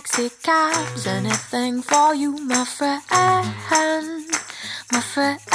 taxi cabs, anything for you, my friend, my friend.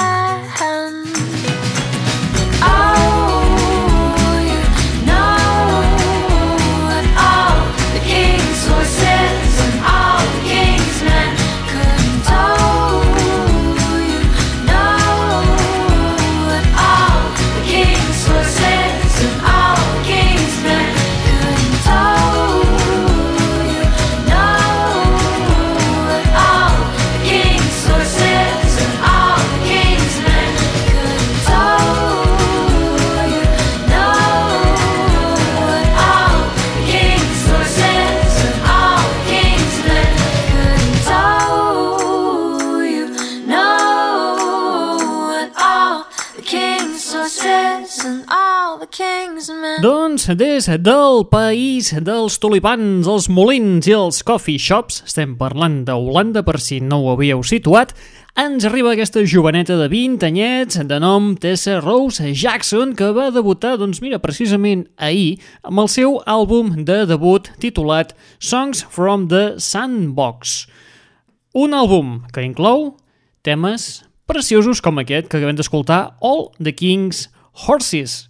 Doncs des del país dels tulipans, els molins i els coffee shops, estem parlant d'Holanda per si no ho havíeu situat, ens arriba aquesta joveneta de 20 anyets de nom Tessa Rose Jackson que va debutar, doncs mira, precisament ahir amb el seu àlbum de debut titulat Songs from the Sandbox. Un àlbum que inclou temes preciosos com aquest que acabem d'escoltar, All the King's Horses,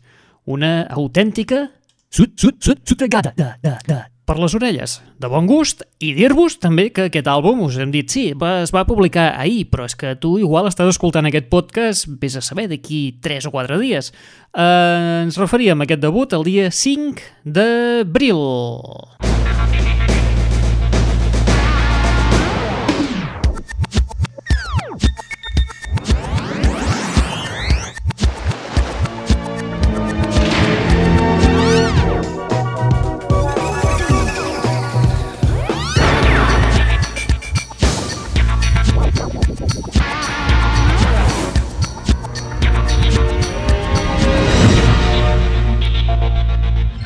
una autèntica sut, sut, sut, sutregada de, de, de, per les orelles, de bon gust, i dir-vos també que aquest àlbum, us hem dit, sí, va, es va publicar ahir, però és que tu igual estàs escoltant aquest podcast, vés a saber, d'aquí 3 o 4 dies. Uh, ens referíem a aquest debut el dia 5 d'abril.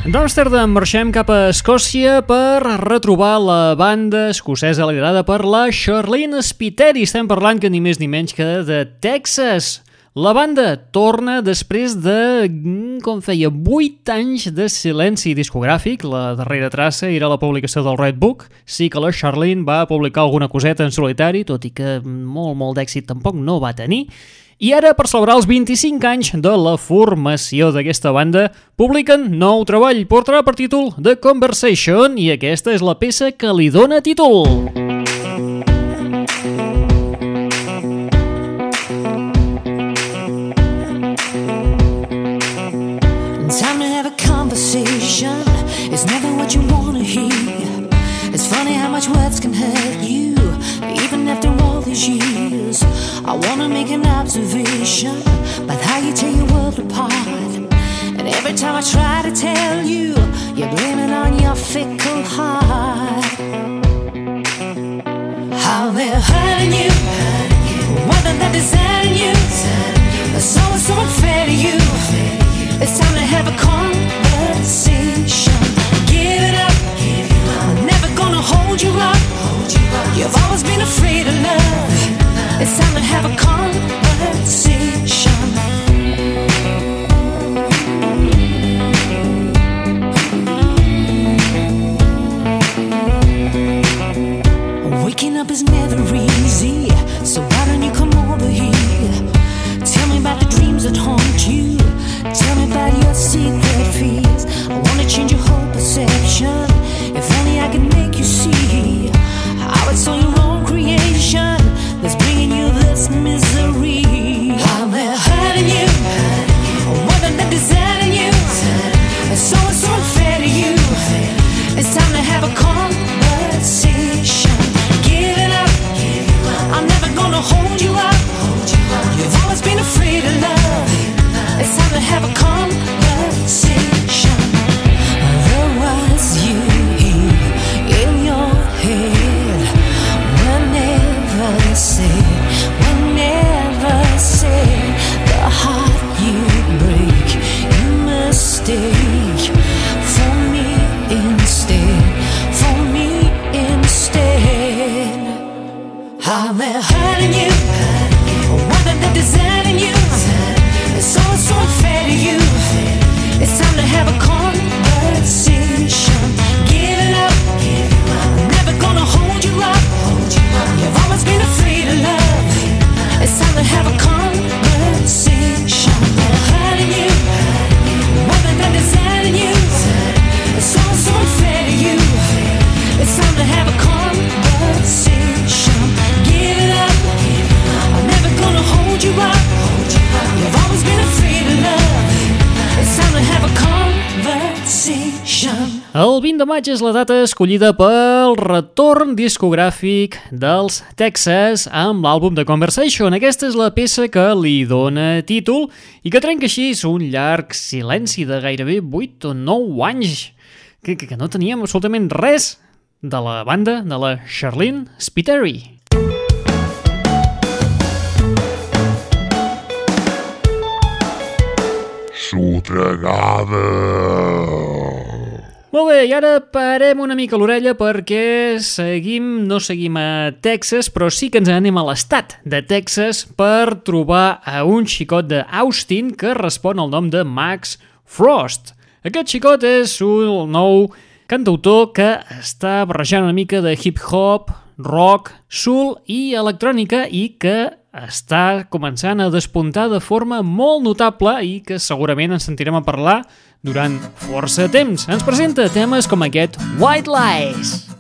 D'Amsterdam marxem cap a Escòcia per retrobar la banda escocesa liderada per la Charlene Spiteri. Estem parlant que ni més ni menys que de Texas. La banda torna després de, mm, com feia, 8 anys de silenci discogràfic. La darrera traça era la publicació del Red Book. Sí que la Charlene va publicar alguna coseta en solitari, tot i que molt, molt d'èxit tampoc no va tenir. I ara, per celebrar els 25 anys de la formació d'aquesta banda, publiquen nou treball, portarà per títol The Conversation i aquesta és la peça que li dóna títol. Conversation It's never what you wanna hear. It's funny how much words can hurt you Even after all these years. I wanna make an observation about how you tear your world apart. And every time I try to tell you, you're blaming on your fickle heart. How they're hurting you, whether they're deserting you. So it's so unfair to you. It's time to have a conversation. Give it up. I'm never gonna hold you up. You've always been afraid of love. It's time to have a conversation. Waking up is never easy, 20 de maig és la data escollida pel retorn discogràfic dels Texas amb l'àlbum de Conversation. Aquesta és la peça que li dona títol i que trenca així un llarg silenci de gairebé 8 o 9 anys que, que, que no teníem absolutament res de la banda de la Charlene Spiteri. Sotregada. Molt bé, i ara parem una mica l'orella perquè seguim, no seguim a Texas, però sí que ens anem a l'estat de Texas per trobar a un xicot d'Austin que respon al nom de Max Frost. Aquest xicot és un nou cantautor que està barrejant una mica de hip-hop, rock, soul i electrònica i que està començant a despuntar de forma molt notable i que segurament ens sentirem a parlar durant força temps. Ens presenta temes com aquest White Lies.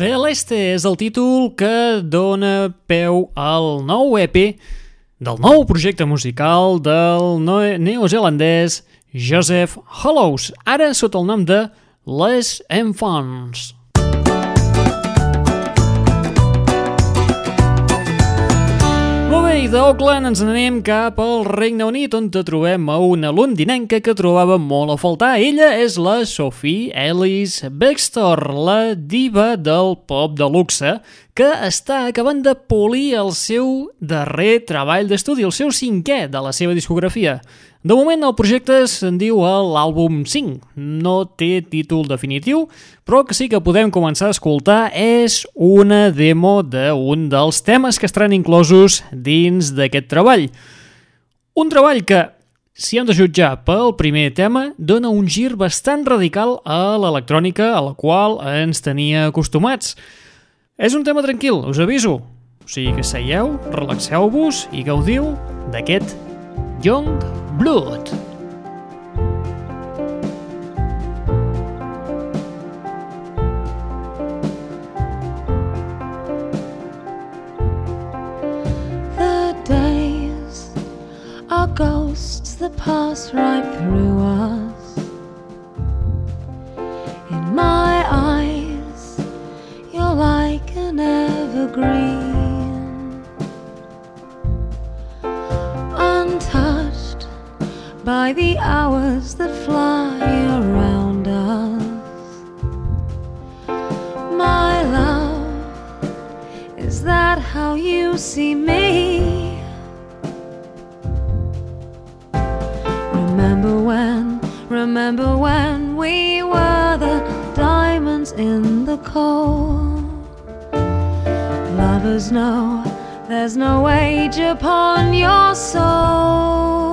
Celeste és el títol que dona peu al nou EP del nou projecte musical del neozelandès Joseph Hollows, ara sota el nom de Les Enfants. UK d'Auckland ens n'anem cap al Regne Unit on te trobem a una londinenca que trobava molt a faltar. Ella és la Sophie Ellis Bextor, la diva del pop de luxe, que està acabant de polir el seu darrer treball d'estudi, el seu cinquè de la seva discografia. De moment el projecte se'n diu l'àlbum 5. No té títol definitiu, però que sí que podem començar a escoltar és una demo d'un dels temes que estaran inclosos dins d'aquest treball. Un treball que, si hem de jutjar pel primer tema, dona un gir bastant radical a l'electrònica a la qual ens tenia acostumats. És un tema tranquil, us aviso. O sigui que seieu, relaxeu-vos i gaudiu d'aquest Young Blood. The days are ghosts that pass right through us. In my eyes, you're like an evergreen, by the hours that fly around us. My love. Is that how you see me? Remember when, remember when we were the diamonds in the coal? Lovers know there's no age upon your soul.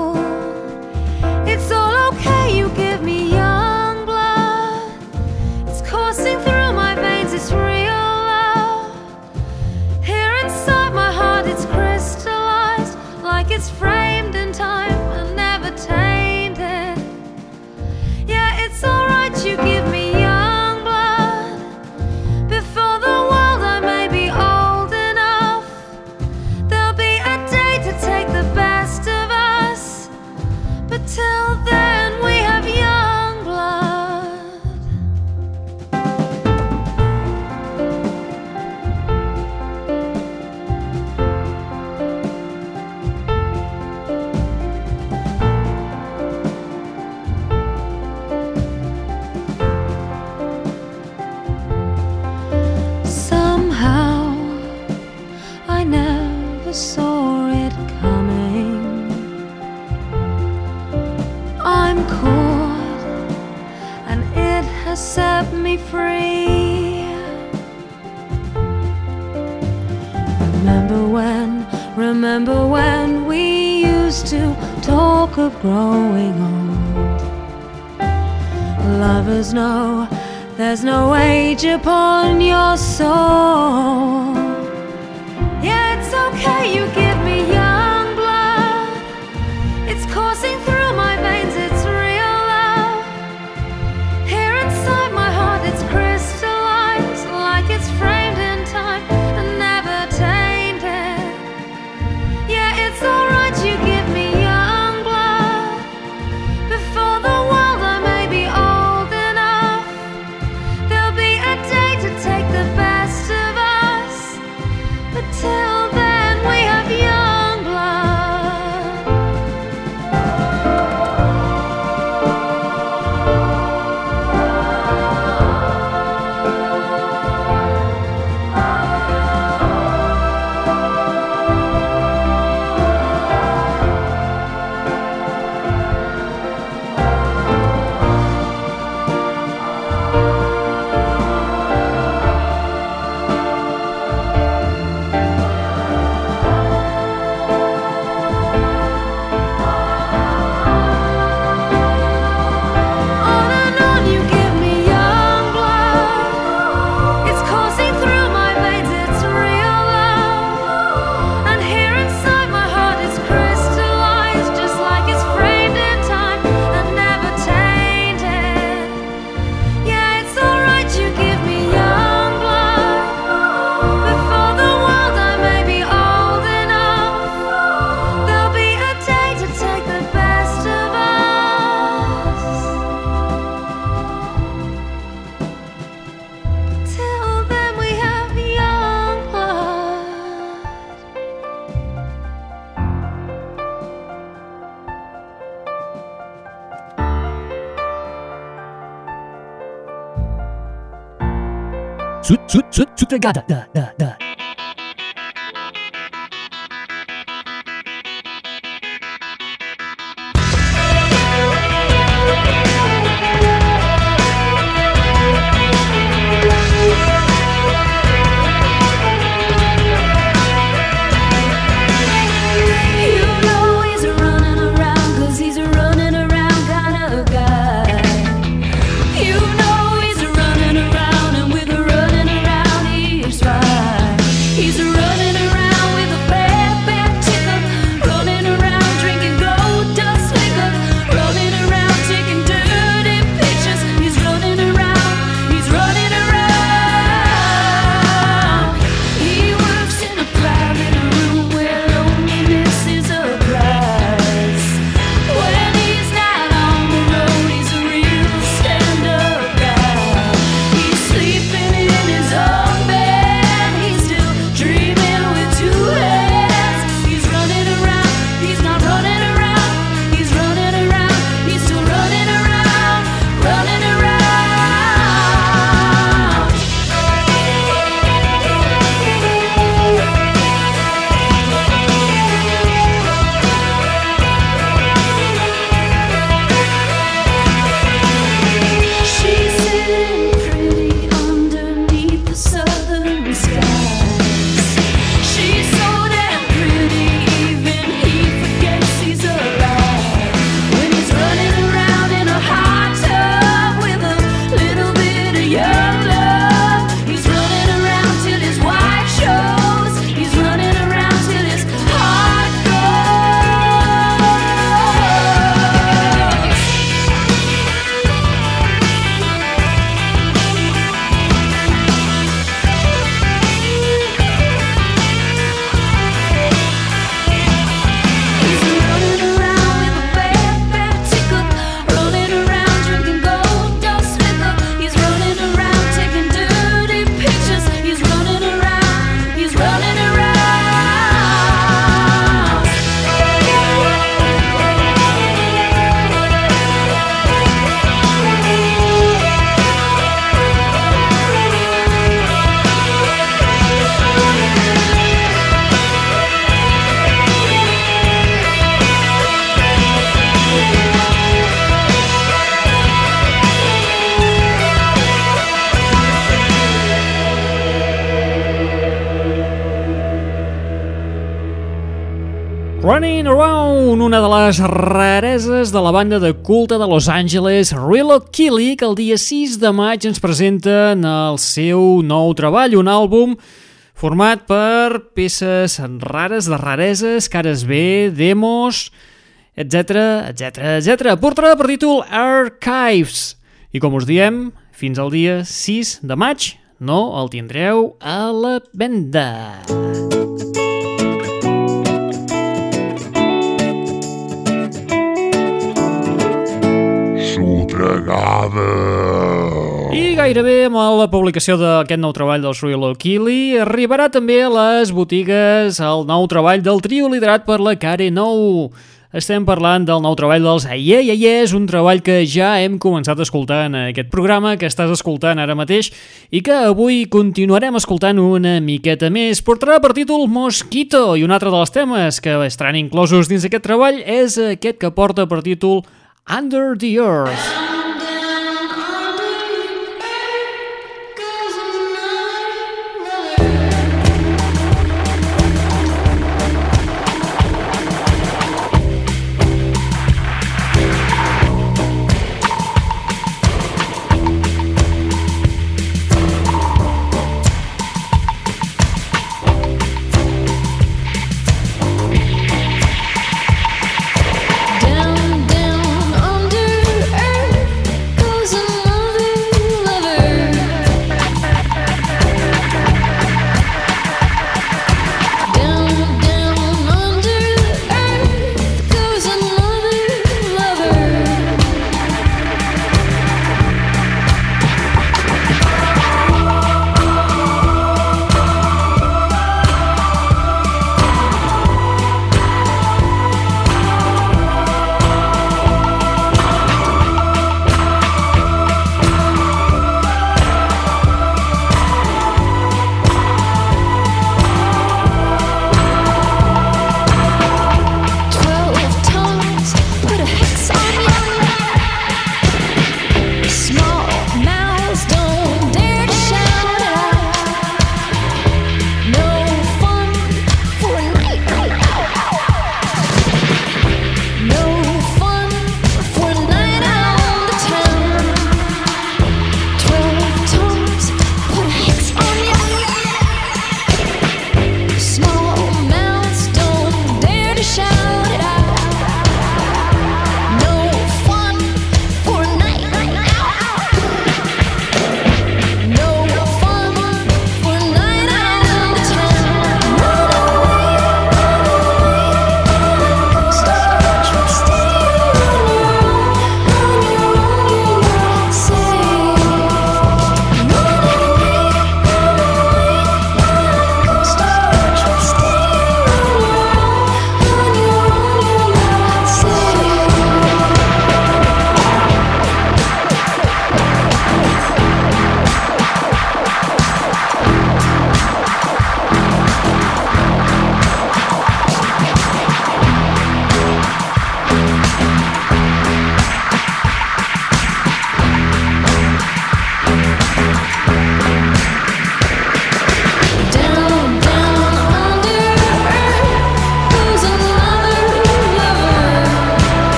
Of growing old. Lovers know there's no age upon your soul. Yeah, it's okay, you give sud, sud, sudregada, da, da, da. Les rareses de la banda de culte de Los Angeles, Real O'Killy, que el dia 6 de maig ens presenten el seu nou treball, un àlbum format per peces rares, de rareses, cares B, demos, etc etc etc. Portarà per títol Archives. I com us diem, fins al dia 6 de maig no el tindreu a la venda. Sotregada. I gairebé amb la publicació d'aquest nou treball dels Real O'Killy arribarà també a les botigues el nou treball del trio liderat per la Care Nou. Estem parlant del nou treball dels Aie Aie, és un treball que ja hem començat a escoltar en aquest programa, que estàs escoltant ara mateix i que avui continuarem escoltant una miqueta més. Portarà per títol Mosquito i un altre dels temes que estaran inclosos dins aquest treball és aquest que porta per títol Under the earth.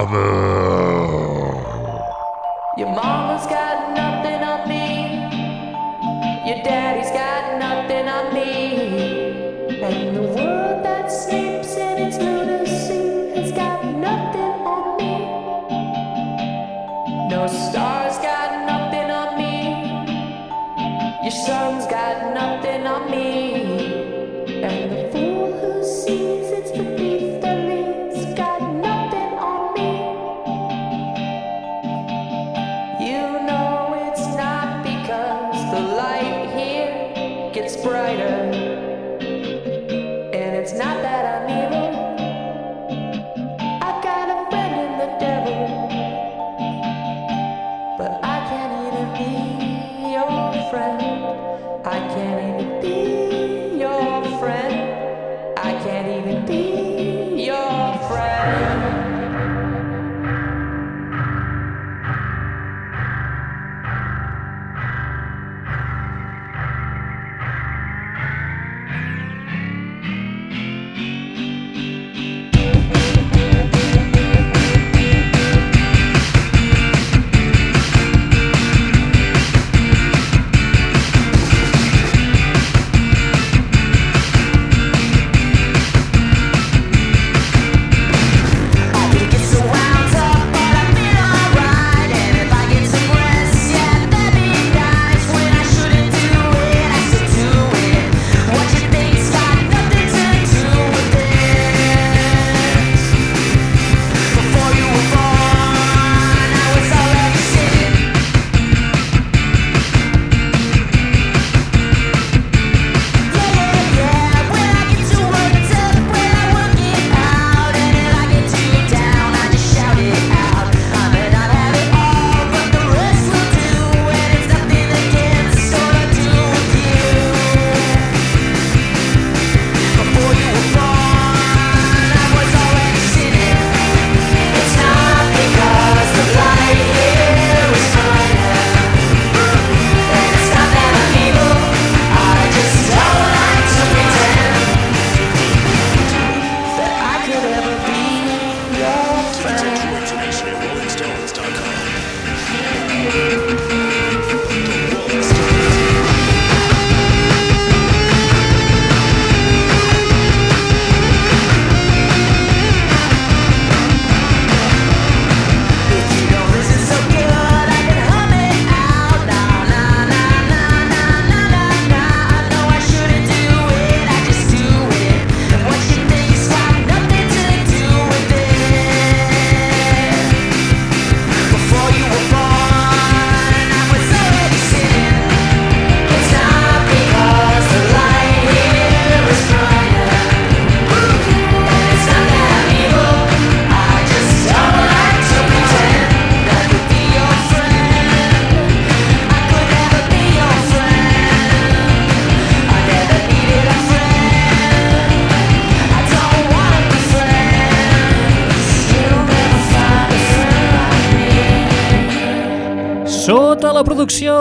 habe.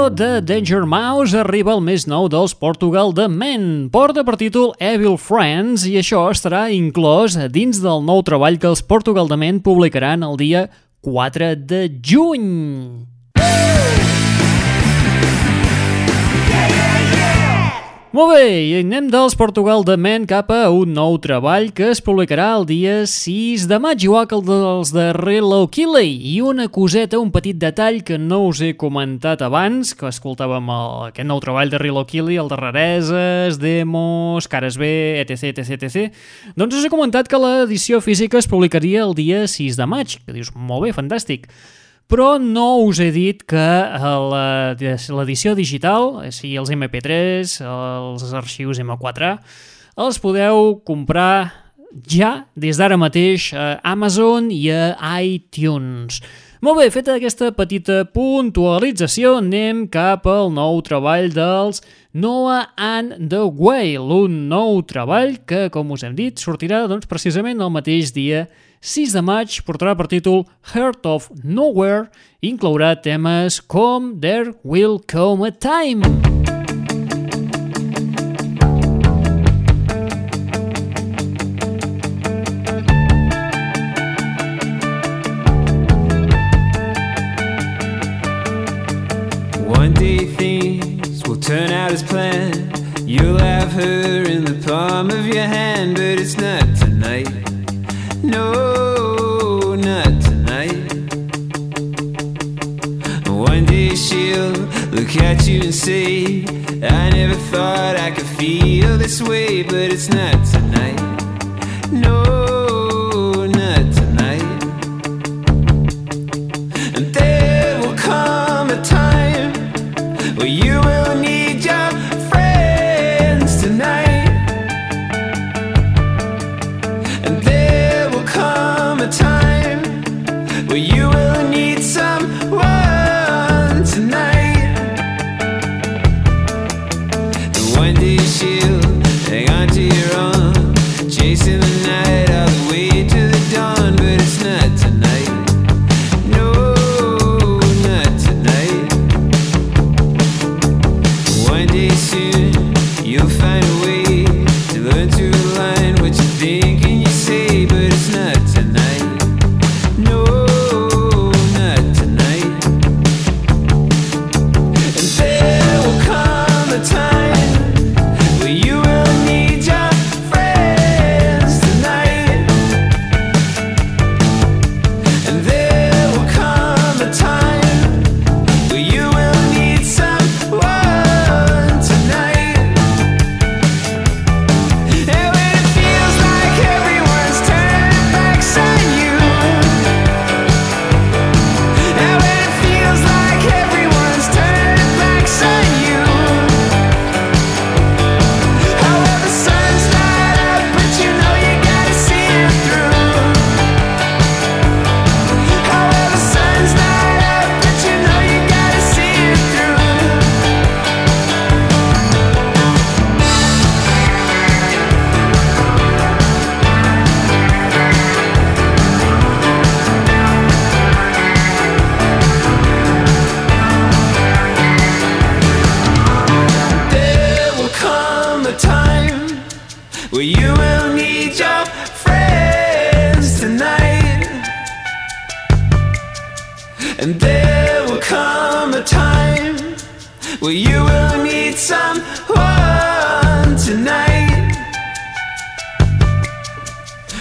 De Danger Mouse arriba el més nou dels Portugal de Men. Porta per títol Evil Friends i això estarà inclòs dins del nou treball que els Portugal de Men publicaran el dia 4 de juny. Molt bé, i anem dels Portugal de Men cap a un nou treball que es publicarà el dia 6 de maig, igual que el dels de Relo Killey. I una coseta, un petit detall que no us he comentat abans, que escoltàvem el, aquest nou treball de Relo Killey, el de rareses, demos, cares B, etc, etc, etc. Doncs us he comentat que l'edició física es publicaria el dia 6 de maig, que dius, molt bé, fantàstic però no us he dit que la- l'edició digital, o sigui, els MP3, els arxius M4A, els podeu comprar ja des d'ara mateix a Amazon i a iTunes. Molt bé, feta aquesta petita puntualització, anem cap al nou treball dels Noah and the Whale, un nou treball que, com us hem dit, sortirà doncs, precisament el mateix dia 6 de maig, portarà per títol Heart of Nowhere, i inclourà temes com There Will Come a Time. One day things will turn out as planned. You'll have her in the palm of your hand, but it's not look at you and say, I never thought I could feel this way, but it's not tonight. No, not tonight. And there will come a time where you will.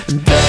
And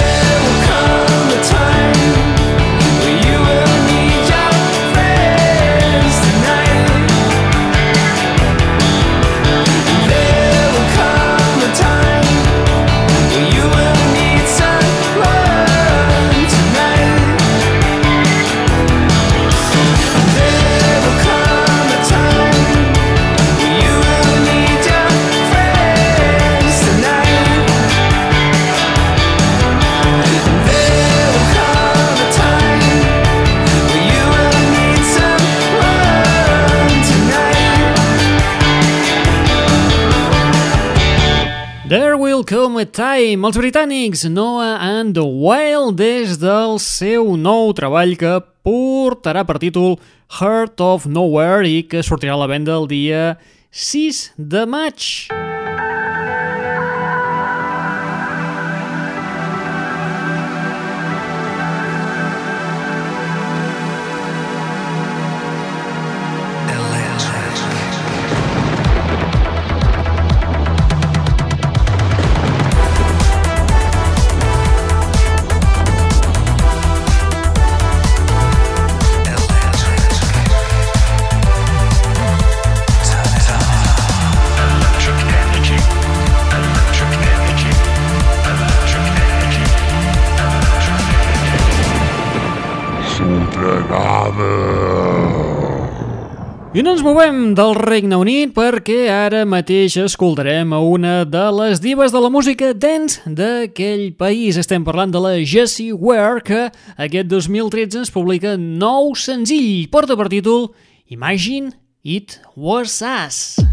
With Time, els britànics Noah and the Wild des del seu nou treball que portarà per títol Heart of Nowhere i que sortirà a la venda el dia 6 de maig. I no ens movem del Regne Unit perquè ara mateix escoltarem a una de les divas de la música dance d'aquell país. Estem parlant de la Jessie Ware, que aquest 2013 ens publica nou senzill. Porta per títol Imagine It Was Us.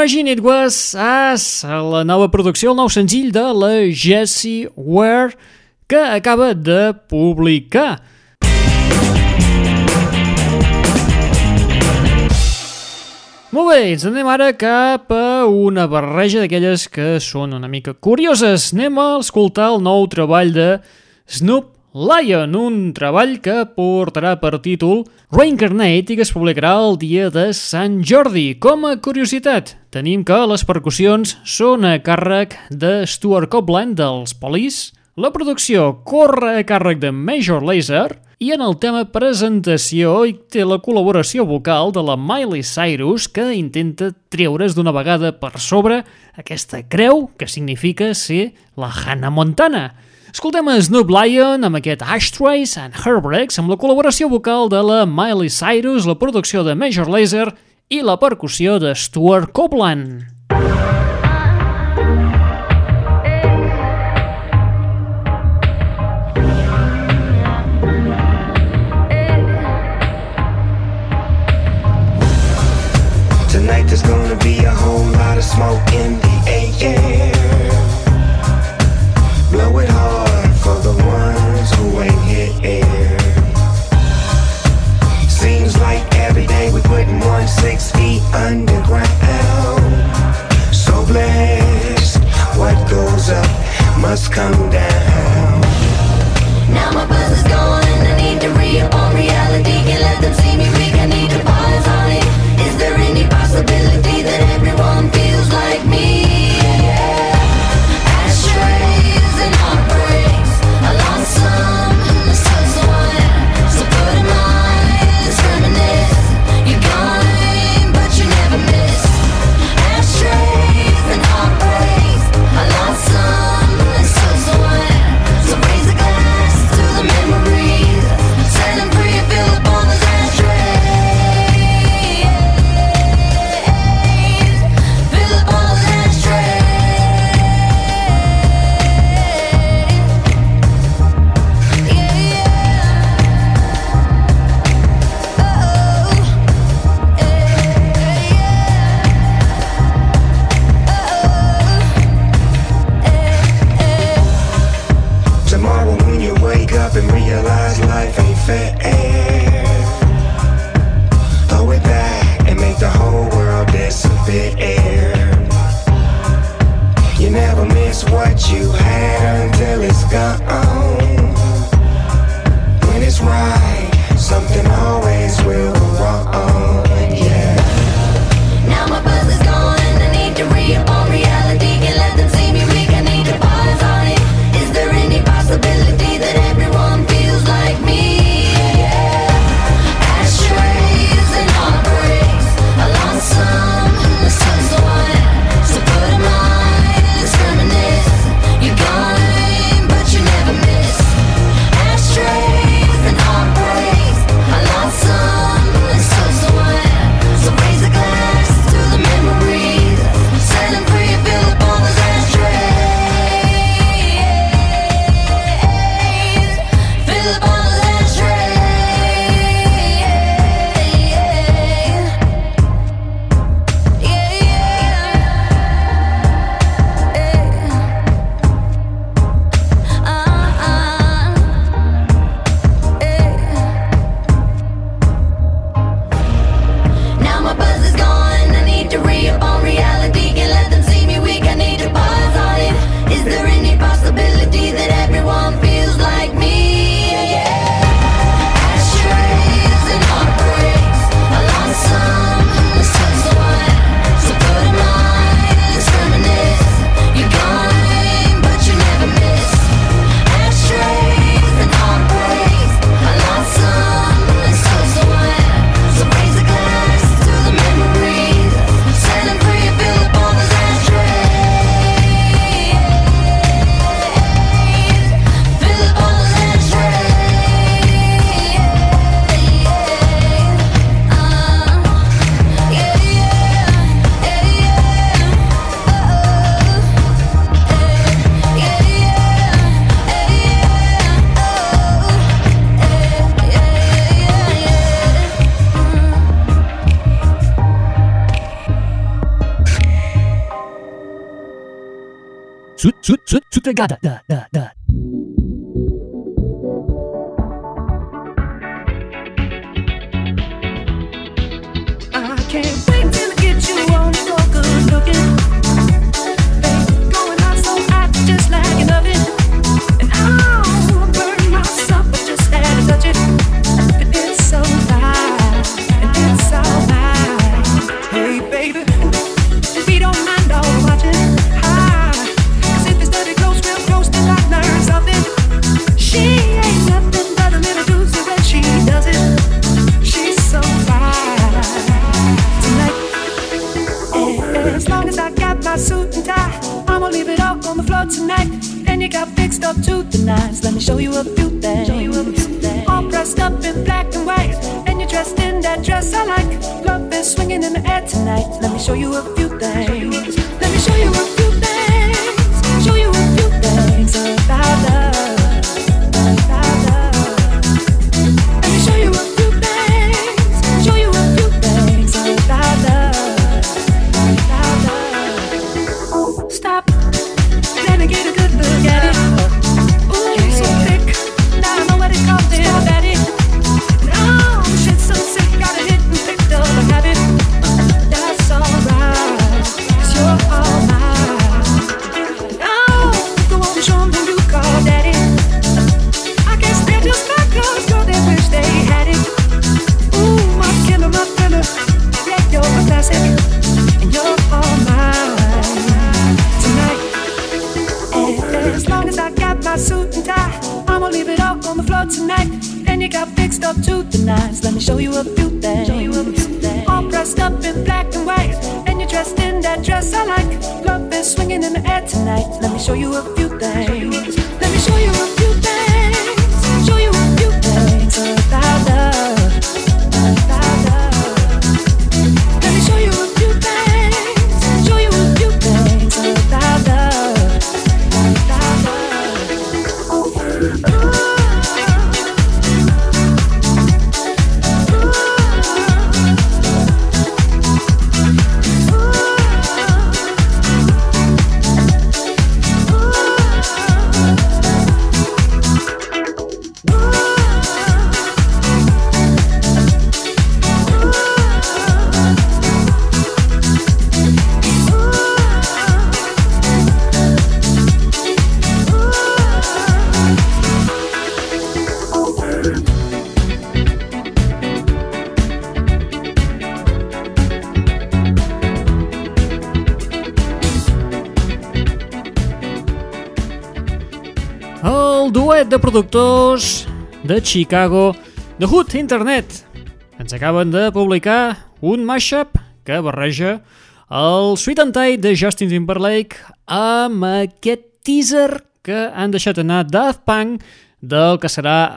Imagine It Was Us, la nova producció, el nou senzill de la Jessie Ware, que acaba de publicar. Molt bé, ens anem ara cap a una barreja d'aquelles que són una mica curioses. Anem a escoltar el nou treball de Snoop Lion, un treball que portarà per títol Reincarnate i que es publicarà el dia de Sant Jordi. Com a curiositat, tenim que les percussions són a càrrec de Stuart Copeland dels Police, la producció corre a càrrec de Major Lazer i en el tema presentació hi té la col·laboració vocal de la Miley Cyrus que intenta treure's d'una vegada per sobre aquesta creu que significa ser la Hannah Montana. Escoltem a Snoop Lion amb aquest Ashtrays and Heartbreaks amb la col·laboració vocal de la Miley Cyrus, la producció de Major Lazer i la percussió de Stuart Copeland. Tonight there's gonna be a whole lot of smoke in the underground. So blessed, what goes up must come down. Sut, sut, sut, sutregada, da, da, da. To the nines. Let me show you a few things. All dressed up in black and white, and you're dressed in that dress I like. Love is swinging in the air tonight. Let me show you a few things. Let me show you a few things. Show you a few belly. Let me show you a few things about love. About love. Let me show productors de Chicago, The Hood Internet, ens acaben de publicar un mashup que barreja el Sweet and Tight de Justin Timberlake amb aquest teaser que han deixat anar Daft Punk del que serà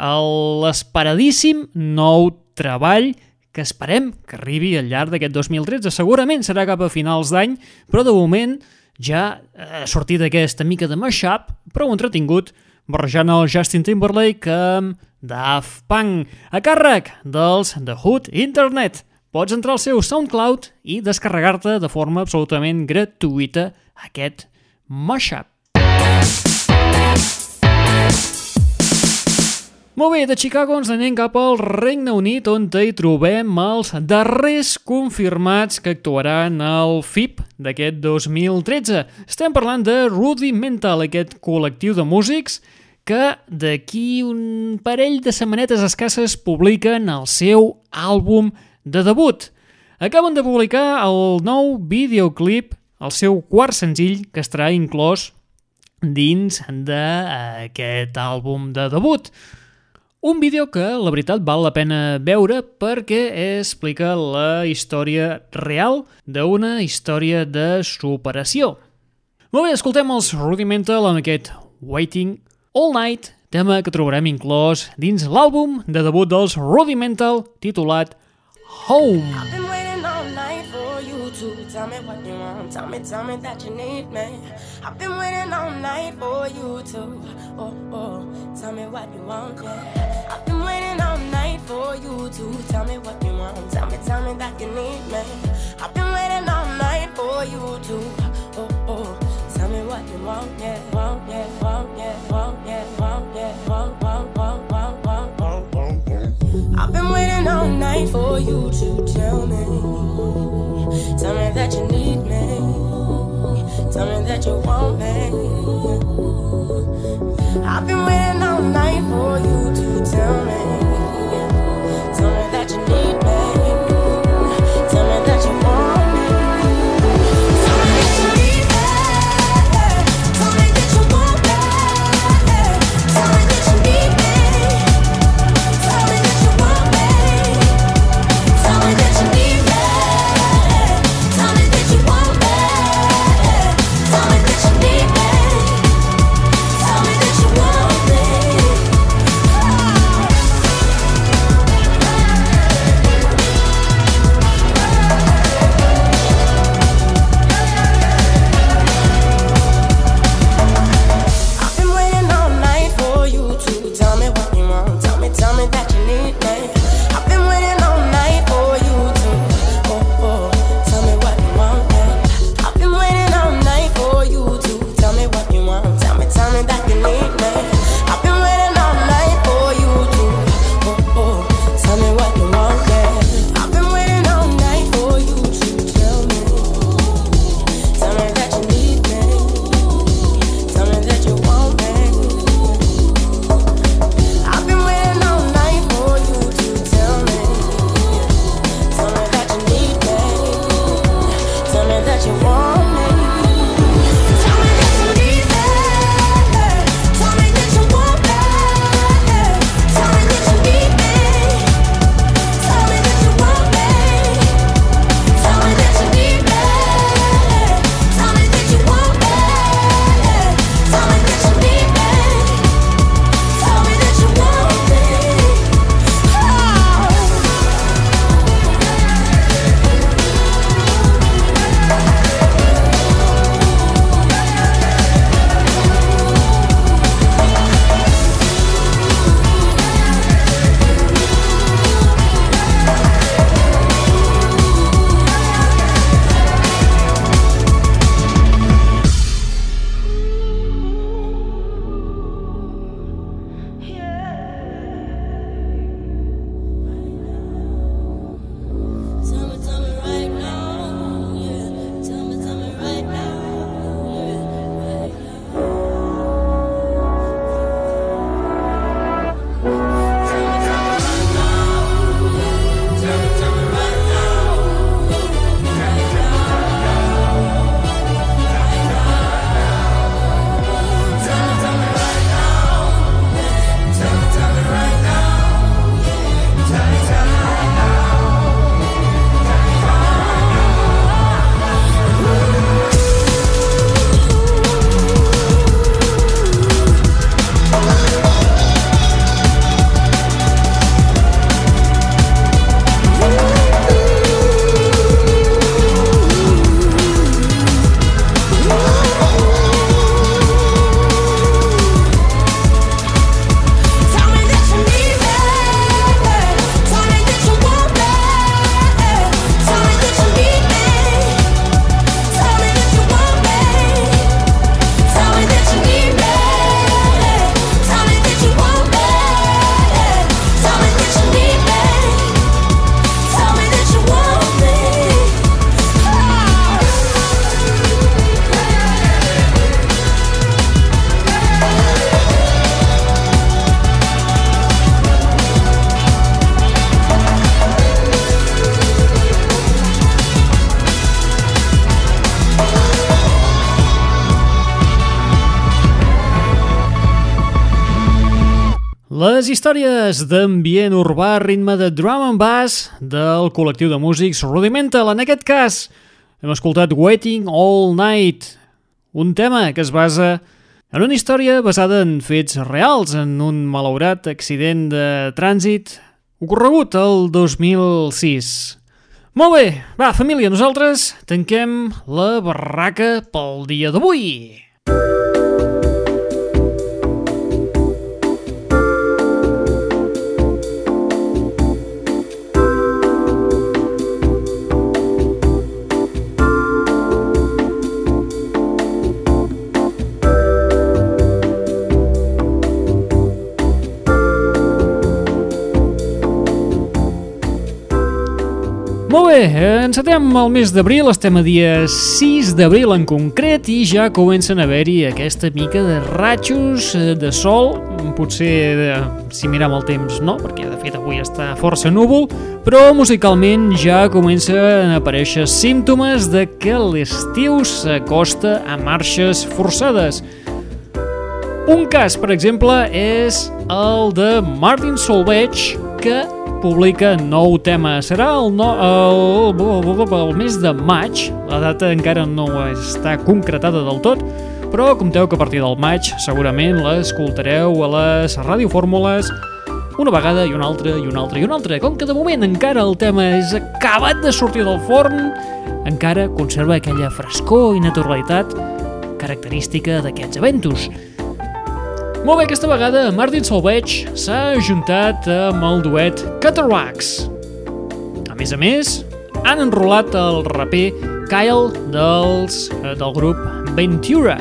l'esperadíssim nou treball que esperem que arribi al llarg d'aquest 2013. Segurament serà cap a finals d'any, però de moment ja ha sortit aquesta mica de mashup, prou entretingut, barrejant el Justin Timberlake amb Daft Punk, a càrrec dels The Hood Internet. Pots entrar al seu SoundCloud i descarregar-te de forma absolutament gratuïta aquest mashup. Molt bé, de Chicago ens anem cap al Regne Unit on hi trobem els darrers confirmats que actuaran al FIP d'aquest 2013. Estem parlant de Rudimental, aquest col·lectiu de músics que d'aquí un parell de setmanetes escasses publiquen el seu àlbum de debut. Acaben de publicar el nou videoclip, el seu quart senzill, que estarà inclòs dins d'aquest àlbum de debut. Un vídeo que, la veritat, val la pena veure perquè explica la història real d'una història de superació. Molt bé, escoltem els Rudimental amb aquest Waiting All Night, tema que trobarem inclòs dins l'àlbum de debut dels Rudimental titulat Home. Been waiting all night for you to tell me what you want. Tell me, tell me that you need me. I've been waiting all night for you to. Oh, oh, tell me what you want, yeah. I've been waiting all night for you to. Tell me what you want. Tell me, tell me that you need me. I've been waiting all night for you to. Oh, oh, tell me what you want, yeah. Want, yeah, want, yeah, want, yeah, want, yeah, want, want, want, want, want. I've been waiting all night for you to tell me. Tell me that you need Tell me that you want me. I've been waiting all night for you to tell me. Les històries d'ambient urbà a ritme de drum and bass del col·lectiu de músics Rudimental. En aquest cas hem escoltat Waiting All Night, un tema que es basa en una història basada en fets reals, en un malaurat accident de trànsit ocorregut el 2006. Molt bé, va, família, nosaltres tanquem la barraca pel dia d'avui. Música bé, encetem el mes d'abril, estem a dia 6 d'abril en concret i ja comencen a haver-hi aquesta mica de ratxos eh, de sol, potser de, si mirem el temps no, perquè de fet avui està força núvol, però musicalment ja comencen a aparèixer símptomes de que l'estiu s'acosta a marxes forçades. Un cas, per exemple, és el de Martin Solveig, que publica nou tema. Serà el, no, el, el, el mes de maig, la data encara no està concretada del tot, però compteu que a partir del maig segurament l'escoltareu a les radiofórmules una vegada i una altra i una altra i una altra. Com que de moment encara el tema és acabat de sortir del forn, encara conserva aquella frescor i naturalitat característica d'aquests eventos. Molt bé, aquesta vegada Martin Solveig s'ha ajuntat amb el duet Cataracts. A més a més, han enrolat el raper Kyle dels, eh, del grup Ventura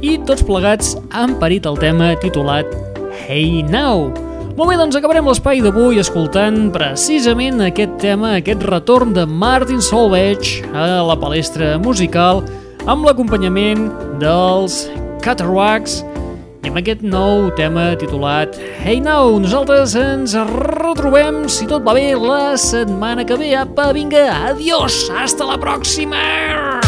i tots plegats han parit el tema titulat Hey Now. Molt bé, doncs acabarem l'espai d'avui escoltant precisament aquest tema, aquest retorn de Martin Solveig a la palestra musical amb l'acompanyament dels Cataracts i amb aquest nou tema titulat Hey Now, nosaltres ens retrobem, si tot va bé, la setmana que ve. Apa, vinga, adiós, hasta la pròxima!